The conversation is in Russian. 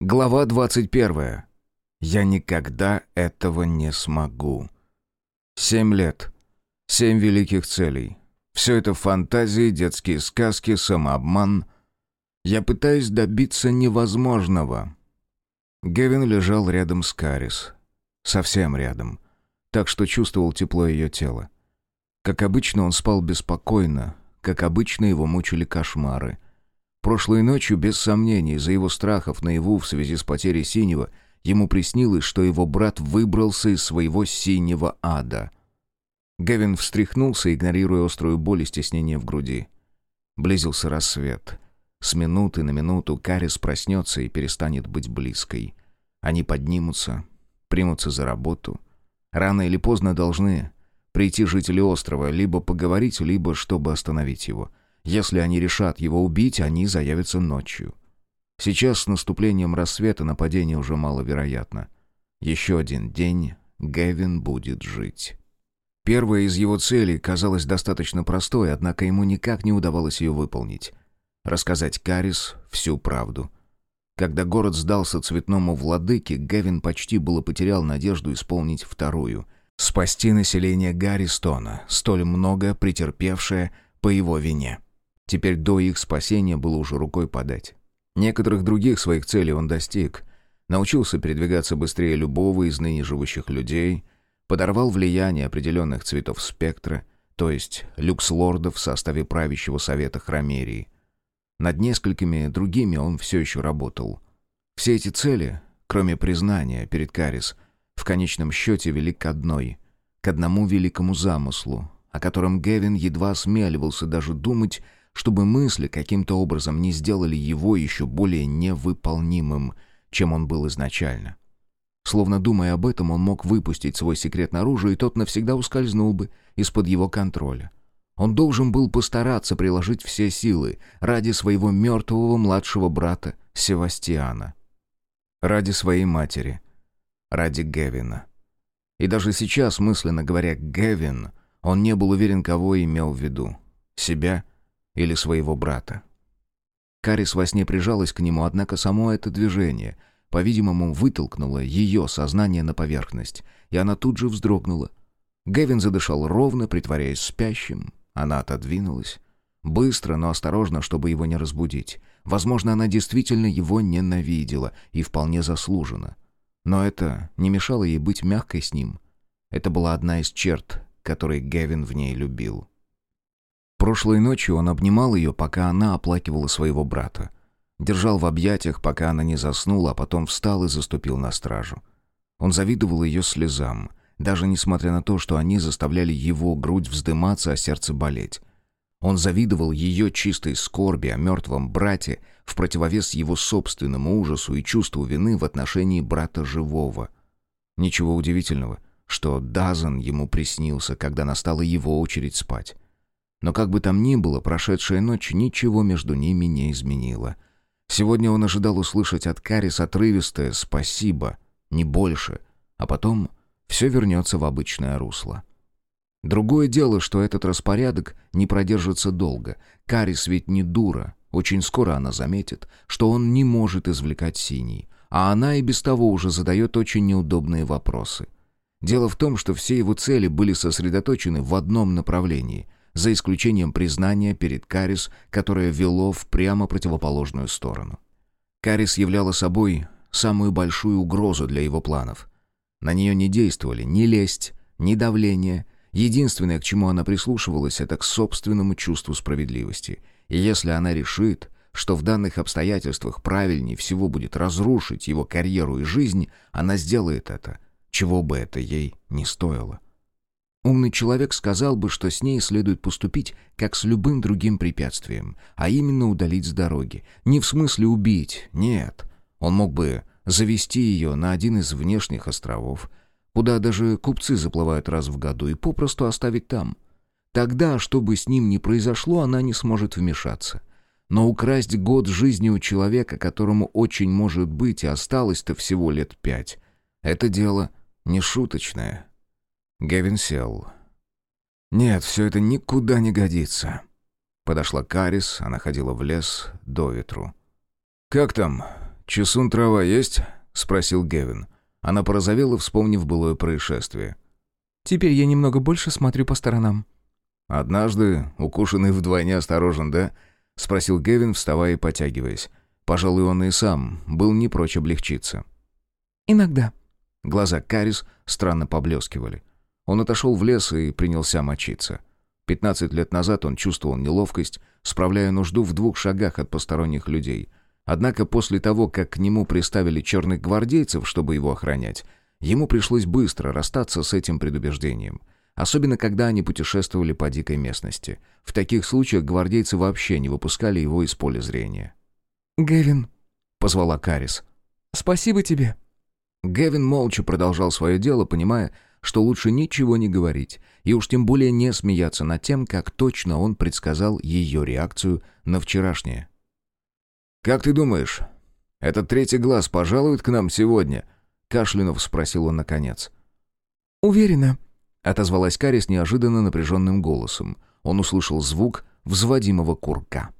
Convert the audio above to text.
Глава 21. Я никогда этого не смогу. Семь лет. Семь великих целей. Все это фантазии, детские сказки, самообман. Я пытаюсь добиться невозможного. Гевин лежал рядом с Карис. Совсем рядом. Так что чувствовал тепло ее тела. Как обычно, он спал беспокойно. Как обычно, его мучили кошмары — Прошлой ночью, без сомнений, из-за его страхов наяву в связи с потерей синего, ему приснилось, что его брат выбрался из своего синего ада. Гевин встряхнулся, игнорируя острую боль и стеснение в груди. Близился рассвет. С минуты на минуту Карис проснется и перестанет быть близкой. Они поднимутся, примутся за работу. Рано или поздно должны прийти жители острова, либо поговорить, либо чтобы остановить его. Если они решат его убить, они заявятся ночью. Сейчас с наступлением рассвета нападение уже маловероятно. Еще один день Гевин будет жить. Первая из его целей казалась достаточно простой, однако ему никак не удавалось ее выполнить. Рассказать Карис всю правду. Когда город сдался цветному владыке, Гевин почти было потерял надежду исполнить вторую — спасти население Гарристона, столь много претерпевшее по его вине. Теперь до их спасения было уже рукой подать. Некоторых других своих целей он достиг. Научился передвигаться быстрее любого из ныне живущих людей, подорвал влияние определенных цветов спектра, то есть люкс-лордов в составе правящего совета Хромерии. Над несколькими другими он все еще работал. Все эти цели, кроме признания перед Карис, в конечном счете вели к одной, к одному великому замыслу, о котором Гевин едва осмеливался даже думать, чтобы мысли каким-то образом не сделали его еще более невыполнимым, чем он был изначально. Словно думая об этом, он мог выпустить свой секрет наружу, и тот навсегда ускользнул бы из-под его контроля. Он должен был постараться приложить все силы ради своего мертвого младшего брата Севастьяна. Ради своей матери. Ради Гевина. И даже сейчас, мысленно говоря «Гевин», он не был уверен, кого имел в виду. Себя или своего брата. Карис во сне прижалась к нему, однако само это движение, по-видимому, вытолкнуло ее сознание на поверхность, и она тут же вздрогнула. Гевин задышал ровно, притворяясь спящим. Она отодвинулась. Быстро, но осторожно, чтобы его не разбудить. Возможно, она действительно его ненавидела, и вполне заслуженно. Но это не мешало ей быть мягкой с ним. Это была одна из черт, которые Гевин в ней любил. Прошлой ночью он обнимал ее, пока она оплакивала своего брата. Держал в объятиях, пока она не заснула, а потом встал и заступил на стражу. Он завидовал ее слезам, даже несмотря на то, что они заставляли его грудь вздыматься, а сердце болеть. Он завидовал ее чистой скорби о мертвом брате в противовес его собственному ужасу и чувству вины в отношении брата живого. Ничего удивительного, что Дазан ему приснился, когда настала его очередь спать. Но как бы там ни было, прошедшая ночь ничего между ними не изменила. Сегодня он ожидал услышать от Карис отрывистое «спасибо», не больше, а потом все вернется в обычное русло. Другое дело, что этот распорядок не продержится долго. Карис ведь не дура. Очень скоро она заметит, что он не может извлекать синий, а она и без того уже задает очень неудобные вопросы. Дело в том, что все его цели были сосредоточены в одном направлении — за исключением признания перед Карис, которое вело в прямо противоположную сторону. Карис являла собой самую большую угрозу для его планов. На нее не действовали ни лесть, ни давление. Единственное, к чему она прислушивалась, это к собственному чувству справедливости. И если она решит, что в данных обстоятельствах правильнее всего будет разрушить его карьеру и жизнь, она сделает это, чего бы это ей не стоило. Умный человек сказал бы, что с ней следует поступить, как с любым другим препятствием, а именно удалить с дороги. Не в смысле убить, нет. Он мог бы завести ее на один из внешних островов, куда даже купцы заплывают раз в году, и попросту оставить там. Тогда, что бы с ним ни произошло, она не сможет вмешаться. Но украсть год жизни у человека, которому очень может быть и осталось-то всего лет пять, это дело не шуточное. Гевин сел. «Нет, все это никуда не годится». Подошла Карис, она ходила в лес до ветру. «Как там? чесун трава есть?» — спросил Гевин. Она порозовела, вспомнив былое происшествие. «Теперь я немного больше смотрю по сторонам». «Однажды, укушенный вдвойне осторожен, да?» — спросил Гевин, вставая и потягиваясь. Пожалуй, он и сам был не прочь облегчиться. «Иногда». Глаза Карис странно поблескивали. Он отошел в лес и принялся мочиться. Пятнадцать лет назад он чувствовал неловкость, справляя нужду в двух шагах от посторонних людей. Однако после того, как к нему приставили черных гвардейцев, чтобы его охранять, ему пришлось быстро расстаться с этим предубеждением. Особенно, когда они путешествовали по дикой местности. В таких случаях гвардейцы вообще не выпускали его из поля зрения. «Гевин», — позвала Карис. «Спасибо тебе». Гевин молча продолжал свое дело, понимая, что лучше ничего не говорить, и уж тем более не смеяться над тем, как точно он предсказал ее реакцию на вчерашнее. «Как ты думаешь, этот третий глаз пожалует к нам сегодня?» Кашлянув спросил он наконец. «Уверена», — отозвалась Кари с неожиданно напряженным голосом. Он услышал звук взводимого курка.